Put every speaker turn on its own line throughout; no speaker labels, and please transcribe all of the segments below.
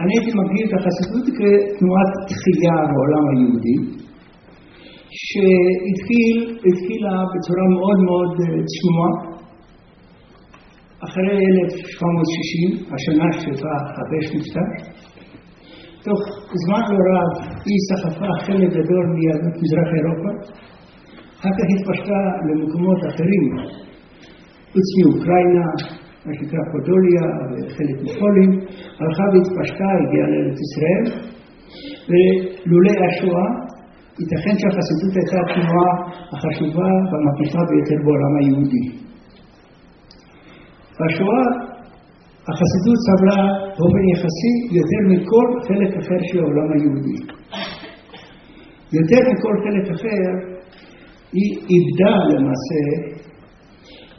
אני הייתי מגדיר את החסידות כתנועת תחייה בעולם היהודי, שהתחילה בצורה מאוד מאוד צנועה, אחרי 1760, השנה שבה חבש נפטר, תוך זמן לא רב היא סחפה חלק גדול מיהדות מזרח אירופה, אחר כך התפשטה למקומות אחרים, חוץ מאוקראינה, מה שנקרא פודוליה וחלק מפולים, הלכה והתפשטה, הגיעה לארץ ישראל, ולולא השואה, ייתכן שהחסידות הייתה התנועה החשובה והמקיפה ביותר בעולם היהודי. בשואה החסידות סבלה באופן יחסי יותר מכל חלק אחר של העולם היהודי. יותר מכל חלק אחר, היא איבדה למעשה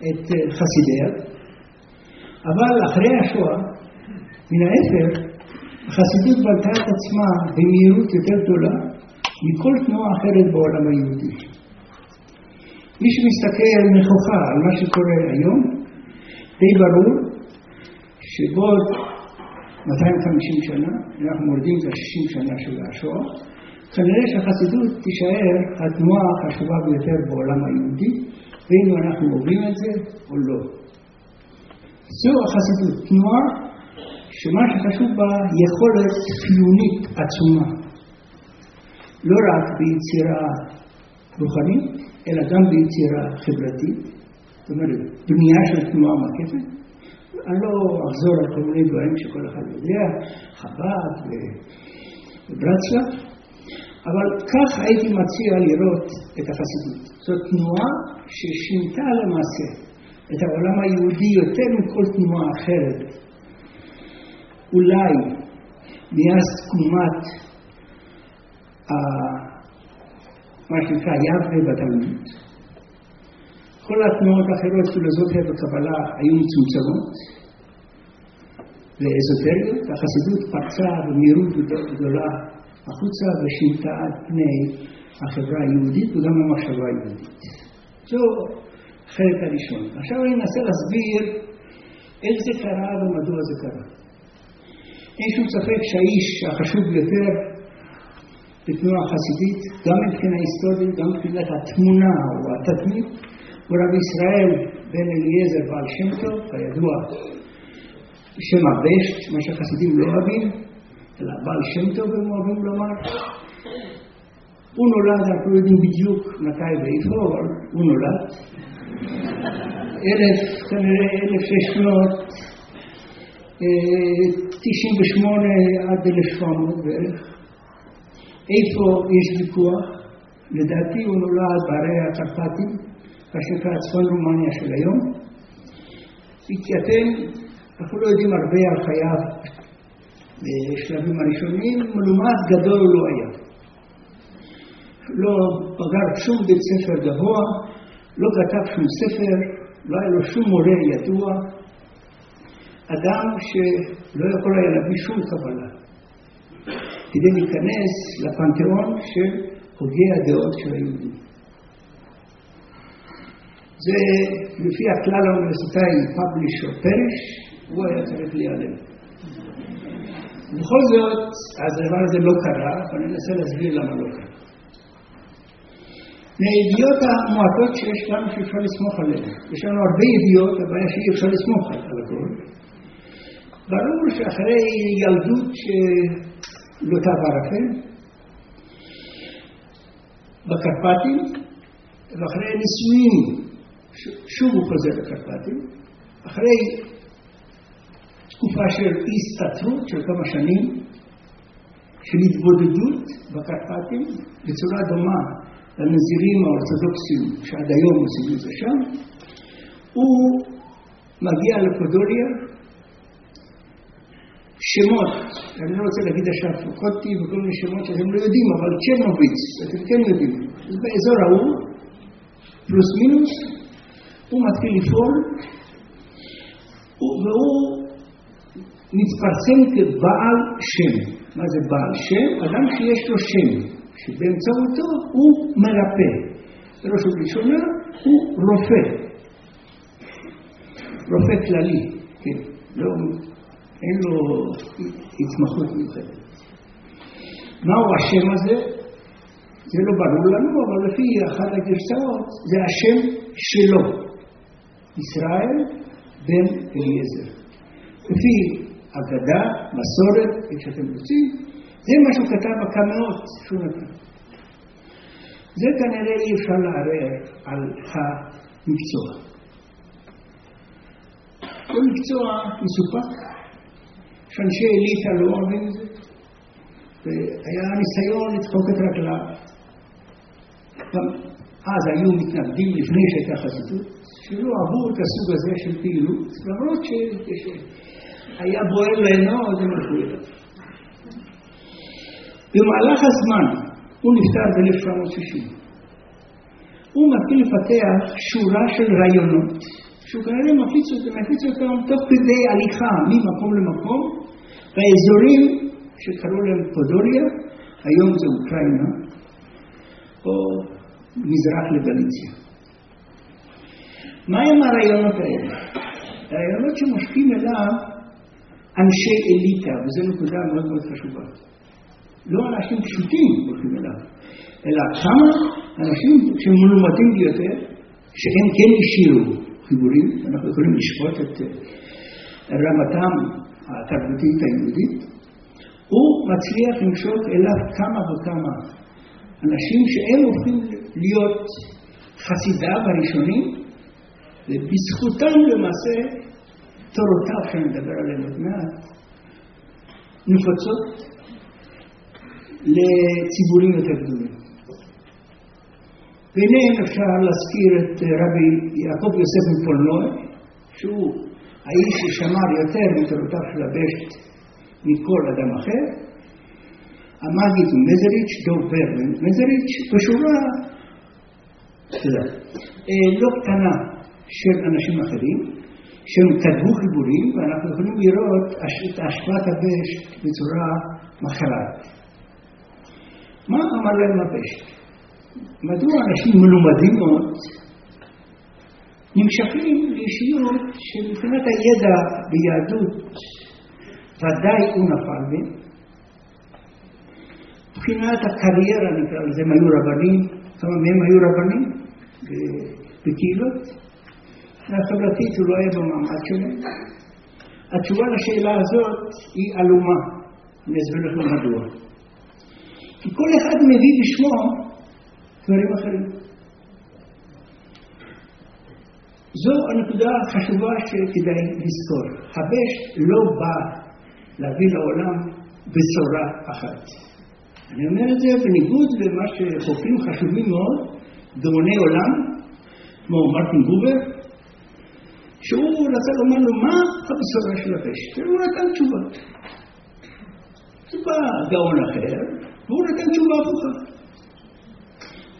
את חסידיה, אבל אחרי השואה, מן ההפך, החסידות בנתה את עצמה במהירות יותר גדולה מכל תנועה אחרת בעולם היהודי. מי שמסתכל נכוחה על מה שקורה היום, די ברור שבעוד 250 שנה, אנחנו מורדים את ה-60 שנה של השואה, כנראה שהחסידות תישאר התנועה החשובה ביותר בעולם היהודי, ואם אנחנו עוברים את זה או לא. זו החסידות, תנועה שמה שחשוב בה יכולת חיונית עצומה. לא רק ביצירה רוחנית, אלא גם ביצירה חברתית, זאת אומרת, בנייה של תנועה מקפת. אני לא אחזור על כל מיני דברים שכל אחד יודע, חב"ד וברצלב, אבל כך הייתי מציע לראות את החסידות. זאת תנועה ששינתה למעשה את העולם היהודי יותר מכל תנועה אחרת. אולי מאז תקומת מה שנקרא יבנה בתלמוד. כל התנועות האחרות, פילוסופיה וקבלה, היו מצומצמות ואזוטריות, החסידות פרצה במהירות גדולה החוצה ושינתה את פני החברה היהודית וגם המחשבה היהודית. זו החלק הראשון. עכשיו אני אנסה להסביר איך זה קרה ומדוע זה קרה. אין שום ספק שהאיש החשוב ביותר בתנועה החסידית, גם מבחינה היסטורית, גם מבחינת התמונה או התדמית, הוא רבי ישראל בן אליעזר בעל שם טוב, הידוע בשם הבשט, מה שהחסידים לא אוהבים, אלא בעל שם טוב הם אוהבים לומר. הוא נולד, אנחנו לא יודעים בדיוק מתי ואיפה, אבל הוא נולד. אלף, כנראה אלף שש מאות תשעים ושמונה עד אלף שבע מאות בערך. איפה יש ויכוח? לדעתי הוא נולד בערי הקרפטים, מה שנקרא צפון רומניה של היום. התייתם, אנחנו לא יודעים הרבה על חייו בשלבים הראשונים, מלומד גדול לא היה. לא בגר שום בית ספר גבוה, לא כתב שום ספר, לא היה לו שום מורה ידוע. אדם שלא יכול היה להביא שום קבלה. כדי להיכנס לפנתיאון של הוגי הדעות של היהודים. זה לפי הכלל האוניברסיטאי publish or perish, הוא היה צריך להיעלם. בכל זאת, הדבר הזה לא קרה, ואני אנסה להסביר למה לא קרה. מהידיעות המועטות שיש לנו שאפשר לסמוך עליהן. יש לנו הרבה ידיעות, הבעיה שאי אפשר לסמוך על הכל. ברור שאחרי ילדות שלוטה בערפל, בקרפטים, ואחרי נישואים, שוב הוא חוזר לקרפטים, אחרי תקופה של הסתתרות של כמה שנים, של התבודדות בקרפטים, בצורה דומה לנזירים האורתודוקסים שעד היום עושים את זה שם, הוא מגיע לפודוליה, שמות, אני לא רוצה להגיד עכשיו פוקוטי וכל מיני שמות שאתם לא יודעים, אבל צ'רנוביץ, אתם כן יודעים, באזור ההוא, פלוס מינוס, הוא מתחיל לפעול, והוא מתפרסם כבעל שם. מה זה בעל שם? אדם שיש לו שם, שבאמצעותו הוא מרפא. בראש ובראשונה הוא רופא. רופא כללי, כן, לא אין לו התמחות מיוחדת. מהו השם הזה? זה לא ברור לנו, אבל לפי אחת הגרסאות זה השם שלו, ישראל בן אליעזר. לפי אגדה, מסורת, איך שאתם רוצים, זה מה שהוא כתב בקמאות שהוא נתן. זה כנראה אי אפשר לערער על המקצוע. זה מקצוע מסופק, שאנשי אליטה לא אוהבים את זה, והיה ניסיון לדחוק את רגליו. אז היו מתנגדים לפני שהייתה חסידות, שלא אהבו את הסוג הזה של פעילות, למרות שהיה בוער לעינו, אז הם הלכו אליו. במהלך הזמן, הוא נפטר ב-1960, הוא מתחיל לפתח שורה של רעיונות, שהוא כנראה מפיץ אותם תוך כדי הליכה ממקום למקום, באזורים שקראו להם פודוריה, היום זה אוקראינה, או מזרח לגליציה. מהם הרעיונות האלה? הרעיונות שמושכים אליו אנשי אליטה, וזו נקודה מאוד מאוד חשובה. לא אנשים פשוטים הולכים אליו, אלא כמה אנשים שמלומדים ביותר, שהם כן השאירו חיבורים, אנחנו יכולים לשפוט את רמתם התרבותית היהודית, הוא מצליח למשוך אליו כמה וכמה אנשים שהם הופכים להיות חסידיו הראשונים, ובזכותם למעשה תורותיו, שאני מדבר עליהן עוד מעט, נפוצות לציבורים יותר גדולים. ביניהם אפשר להזכיר את רבי יעקב יוסף מפולנוי, שהוא האיש ששמר יותר מתורותיו של הבשט מכל אדם אחר, המאגית מזריץ', דוב ברמן מזריץ', בשורה לא קטנה של אנשים אחרים, שהם כתבו חיבורים, ואנחנו יכולים לראות את השפעת הבשט בצורה מכרעת. מה אמר להם הבשט? מדוע אנשים מלומדים מאוד נמשכים לאישיות שמבחינת הידע ביהדות ודאי הוא נפל בהם, מבחינת הקריירה נקרא לזה, הם היו רבנים, כמה מהם היו רבנים בקהילות, מבחינה חברתית הוא לא היה במעמד שלהם. התשובה לשאלה הזאת היא עלומה, אני אסביר לכם מדוע. כי כל אחד מביא בשמו דברים אחרים. זו הנקודה החשובה שכדאי לזכור. הבש לא בא להביא לעולם בשורה אחת. אני אומר את זה בניגוד למה שחוקרים חשובים מאוד, גאוני עולם, כמו מרטין בובר, שהוא רצה לומר לו מה הבשורה של הפשט, והוא נתן תשובה. זה בא גאון אחר, והוא נתן תשובה הפוכה.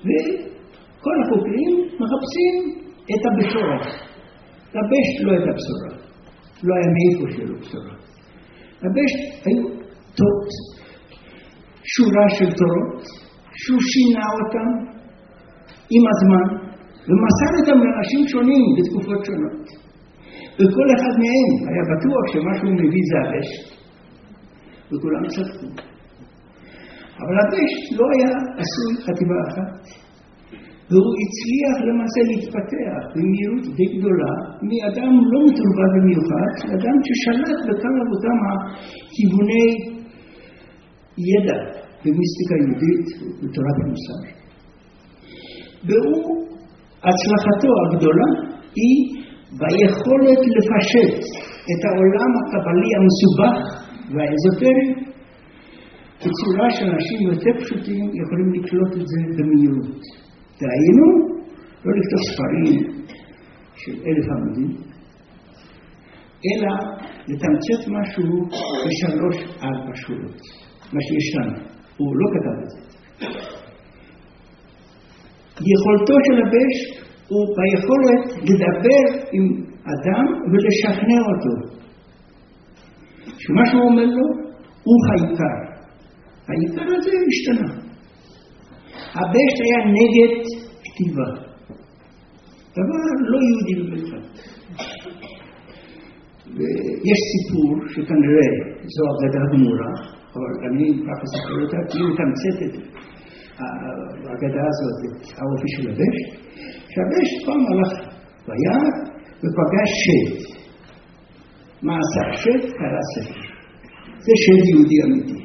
וכל החוקרים מחפשים את הבשורה. לבשט לא הייתה בשורה, לא היה מאיפה שיהיה לו בשורה. לבשט היו תות, שורה של תורות, שהוא שינה אותם עם הזמן, ומסר אותם לאנשים שונים בתקופות שונות. וכל אחד מהם היה בטוח שמה שהוא מביא זה הבשט, וכולם צדקו. אבל הבשט לא היה עשוי חטיבה אחת, והוא הצליח למעשה להתפתח במהירות די גדולה מאדם לא מתורבת במיוחד, אדם ששלט בכמה וכמה כיווני ידע במיסטיקה יהודית ובתורת המוסר. והוא, הצלחתו הגדולה היא ביכולת לפשט את העולם הקבלי המסובך והאזוטרי בצורה שאנשים יותר פשוטים יכולים לקלוט את זה במהירות. דהיינו, לא לכתוב ספרים של אלף עמודים, אלא לתמצת משהו בשלוש-ארבע שורות, מה שיש לנו. הוא לא כתב את זה. יכולתו של הבש הוא ביכולת לדבר עם אדם ולשכנע אותו. שמה שהוא אומר לו הוא העיקר. העיקר הזה השתנה. הבשט היה נגד כתיבה. דבר לא יהודי במיוחד. ויש סיפור שכנראה זו אגדה גמורה, אבל אני ככה אספר אותה, כי היא מתמצתת האגדה הזאת, את האופי של הבשט, שהבשט פעם הלך ביער ופגש שד. מה עשה השד? קרא ספר. זה שד יהודי אמיתי.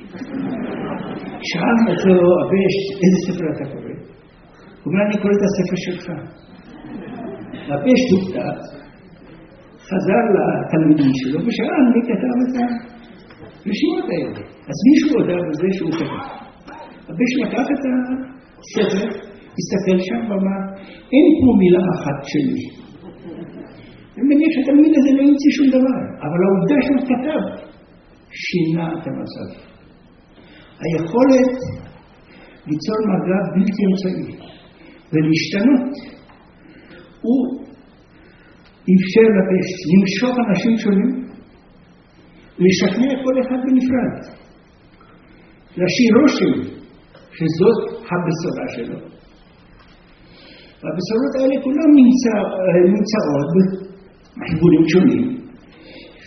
שאל אותו הבשט, איזה ספר אתה קורא? הוא אומר, אני קורא את הספר שלך. הבשט הופתע, חזר לתלמידים שלו ושאל מי כתב את הרשימות האלה. אז מישהו הודה בזה שהוא כתב. הבשט לקח את הספר, הסתכל שם ואמר, אין פה מילה אחת שלי. אני מניח שהתלמיד הזה לא ימציא שום דבר, אבל העובדה שהוא כתב שינה את המצב. היכולת ליצור מגע בלתי אמצעי ולהשתנות הוא אפשר לפשט למשוך אנשים שונים ולשכנע כל אחד בנפרד. להשאיר רושם שזאת הבשורה שלו. והבשורות האלה כולן נמצא, נמצאות בחיבורים שונים,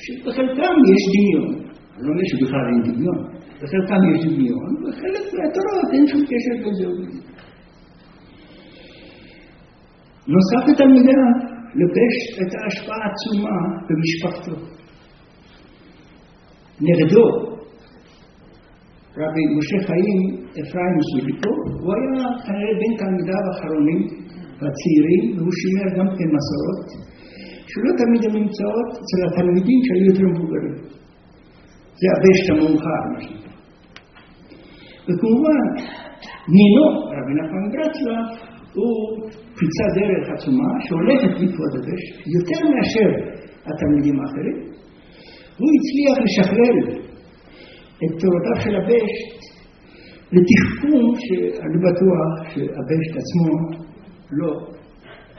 שבחלקם יש דמיון, אני לא אומר שבכלל אין דמיון, בחלקם יש דמיון, וחלק מהתורות אין שום קשר בין זה ובין נוסף לתלמידיו לבש את ההשפעה העצומה במשפחתו. נגדו, רבי משה חיים אפרים סודיקו, הוא היה כנראה בין תלמידיו האחרונים והצעירים, והוא שימר גם כן מסורות, שלא תמיד הן נמצאות אצל התלמידים שהיו יותר מבוגרים. זה הבשט המאוחר, מה שנקרא. וכמובן, נינו, רבי נחמן ברצלב, הוא פריצת דרך עצומה שהולכת בעקבות הבשט, יותר מאשר התלמידים האחרים. הוא הצליח לשחרר את תורותיו של הבשט לתחכום שאני בטוח שהבשט עצמו לא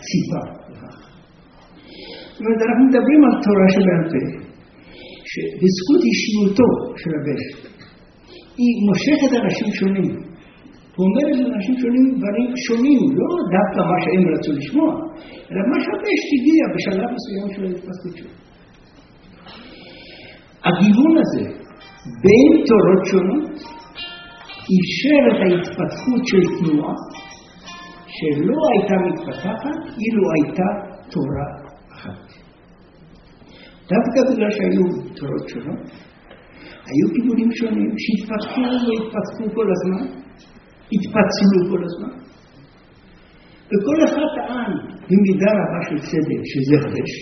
ציפה לכך. זאת אומרת, אנחנו מדברים על תורה שבעל פה, שבזכות אישיותו של הבשט, היא מושכת אנשים שונים. הוא אומר לאנשים שונים דברים שונים, לא דווקא מה שהם רצו לשמוע, אלא מה שהבשט הגיע בשלב מסוים של ההתפתחות שלו. הגיוון הזה בין תורות שונות אפשר את ההתפתחות של תנועה שלא הייתה מתפתחת אילו הייתה תורה אחת. דווקא בגלל שהיו תורות שונות, היו כיוונים שונים שהתפתחו והתפתחו כל הזמן, התפצלו כל הזמן, וכל אחד טען במידה רבה של צדק שזה חדש.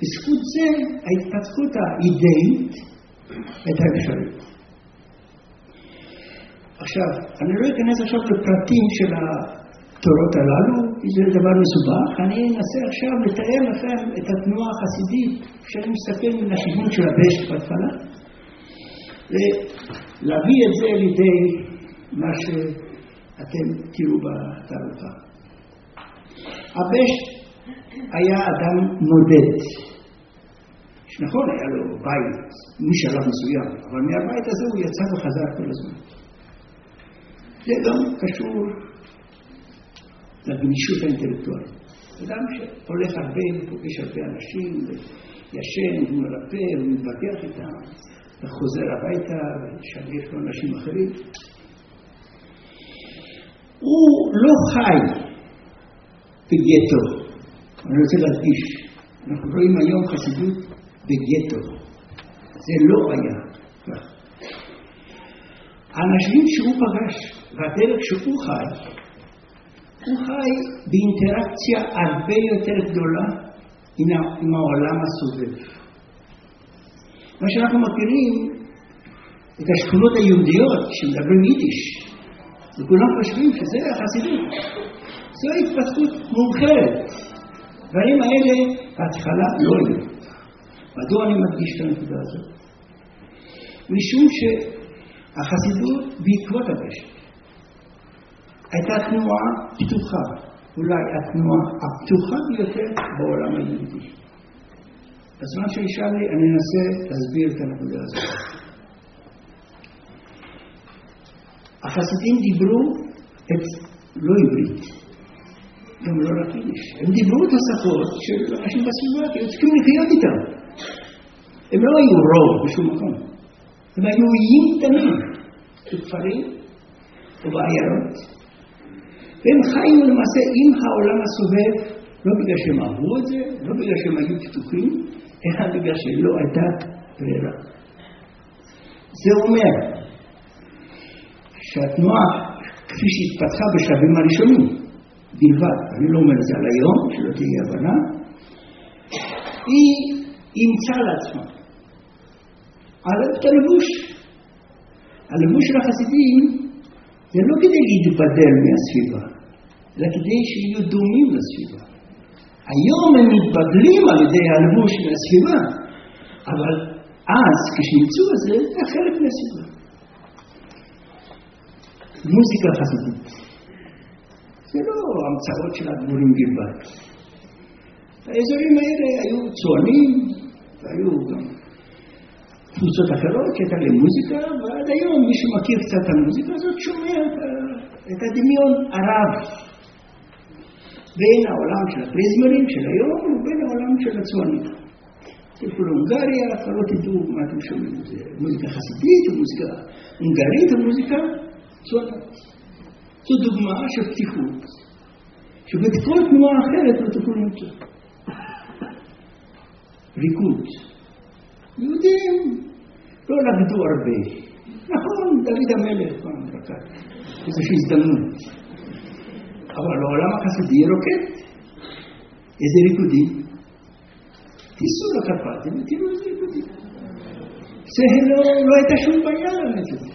בזכות זה ההתפתחות האידאית הייתה אפשרית. עכשיו, אני לא אכנס עכשיו לפרטים של התורות הללו, כי זה דבר מסובך, אני אנסה עכשיו לתאר לכם את התנועה החסידית, כשאני מסתכל מן הכיוון של הבשט בהתחלה, ולהביא את זה לידי מה שאתם תראו בתערוכה. הבשט היה אדם נודד. נכון, היה לו בית משלב מסוים, אבל מהבית הזה הוא יצא וחזר כל הזמן. זה גם קשור לגמישות האינטלקטואלית. אדם שהולך הרבה ופוגש הרבה אנשים, וישן, ומרפא, ומתווכח איתם, וחוזר הביתה, ושם יש לו אנשים אחרים. הוא לא חי בגטו. אני רוצה להדגיש, אנחנו רואים היום חסידות בגטו. זה לא היה. האנשים שהוא פגש והדרך שהוא חי, הוא חי באינטראקציה הרבה יותר גדולה עם העולם הסובב. מה שאנחנו מכירים, את השכונות היהודיות שמדברים יידיש, וכולם חושבים שזה החסידות. זו התפתחות מאוחרת. הדברים האלה בהתחלה לא היו. מדוע אני מדגיש את הנקודה הזאת? משום שהחסידות בעקבות הרשת הייתה תנועה פתוחה, אולי התנועה הפתוחה ביותר בעולם היהודי. בזמן שישאל לי אני אנסה להסביר את הנקודה הזאת. החסידים דיברו את לא עברית, גם לא רק יידיש. הם דיברו את השפות של אנשים בסביבה, כי הם צריכים לחיות איתם. הם לא היו רוב בשום מקום, הם היו איים קטנים, בכפרים ובעיירות, והם חיו למעשה עם העולם הסובב, לא בגלל שהם אהבו את זה, לא בגלל שהם היו פתוחים, אלא בגלל שלא הייתה ברירה. זה אומר שהתנועה, כפי שהתפתחה בשלבים הראשונים, בלבד, אני לא אומר את זה על היום, שלא תהיה הבנה, היא אימצה לעצמה. א', את הלבוש. הלבוש של החסידים זה לא כדי להתבדל מהסביבה, אלא כדי שיהיו דומים לסביבה. היום הם מתבדלים על ידי הלבוש מהסביבה, אבל אז, כשנמצאו את זה, זה חלק מהסביבה. מוזיקה חסידית. זה לא המצאות של הדבורים בלבד. האזורים האלה היו צוענים, והיו גם קבוצות אחרות שהייתה להם מוזיקה, ועד היום מי שמכיר קצת את המוזיקה הזאת שומע את הדמיון הרב בין העולם של הפריזמרים של היום ובין העולם של הצוענים. תלכו להונגריה, כבר לא תדעו מה אתם שומעים, זה מוזיקה חסידית מוזיקה הונגרית מוזיקה צוענית. זו דוגמה של פתיחות, שבכל תנועה אחרת לא תוכלו למצוא. ריקוד. יהודים לא למדו הרבה. נכון, דוד המלך פעם רקד, איזושהי הזדמנות. אבל לעולם החסידי רוקד. איזה ריקודים? תיסעו לקרפטים ותראו איזה ריקודים. זה לא, לא הייתה שום בעיה לאמת את זה.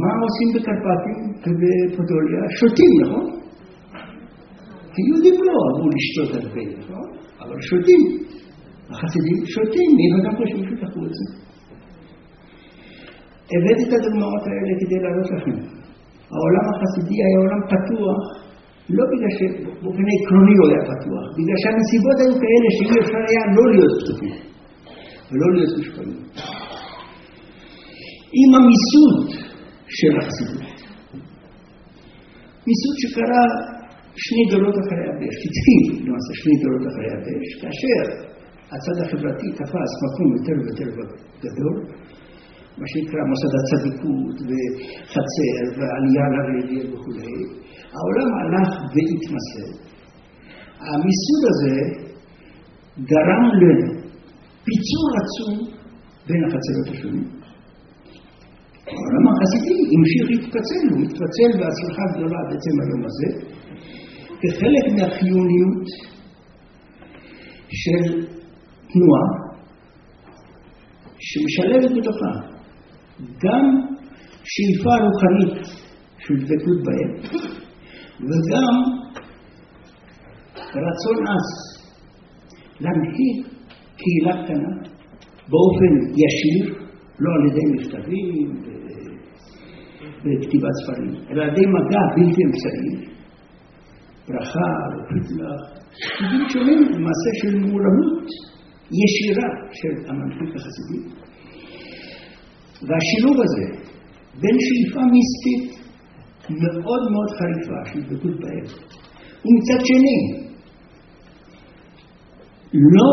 מה עושים בקרפטים ובפודוליה? שותים, נכון? כי יהודים לא אהבו לשתות הרבה, נכון? אבל שותים. החסידים שותים, מי וגם חושבים שתחו את זה. הבאתי את הדוגמאות האלה כדי להראות לכם. העולם החסידי היה עולם פתוח, לא בגלל שבאופן עקרוני הוא היה פתוח, בגלל שהנסיבות היו כאלה שאי אפשר היה לא להיות פתוחים ולא להיות מושפעים. עם המיסוד של החסידות. מיסוד שקרה שני דורות אחרי הבש, התחיל למעשה שני דורות אחרי הבש, כאשר הצד החברתי תפס מקום יותר ויותר גדול, מה שנקרא מוסד הצדיקות וחצר ועלייה לרגל וכולי, העולם הלך והתמסד. המיסוד הזה גרם לפיצור עצום בין החצרות השונים. העולם החסידי המשיך להתפצל, הוא התפצל בהצלחה גדולה בעצם היום הזה, כחלק מהחיוניות של תנועה שמשלבת בתוכה גם שאיפה רוחנית של דבקות בהם וגם רצון עז להנהיג קהילה קטנה באופן ישיר, לא על ידי מכתבים וכתיבת ספרים, אלא על ידי מגע בלתי אמצעי ברכה סוגים שונים למעשה של מעורבות ישירה של המנחיק החסידי. והשילוב הזה בין שאיפה מיסטית מאוד מאוד חריפה של דבקות באל, ומצד שני לא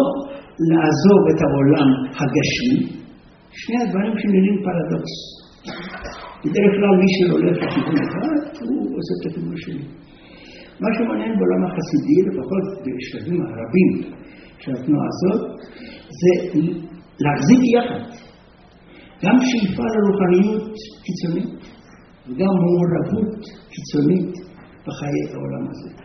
לעזוב את העולם הגשמי, שני הדברים שנראים פרדוקס. בדרך כלל מי שהולך לכיוון אחד, הוא עושה את הכיוון השני. מה שמעניין בעולם החסידי, לפחות בשלבים הרבים של התנועה הזאת, זה להחזיק יחד גם שאיפה לרוחניות קיצונית וגם מעורבות קיצונית בחיי העולם הזה.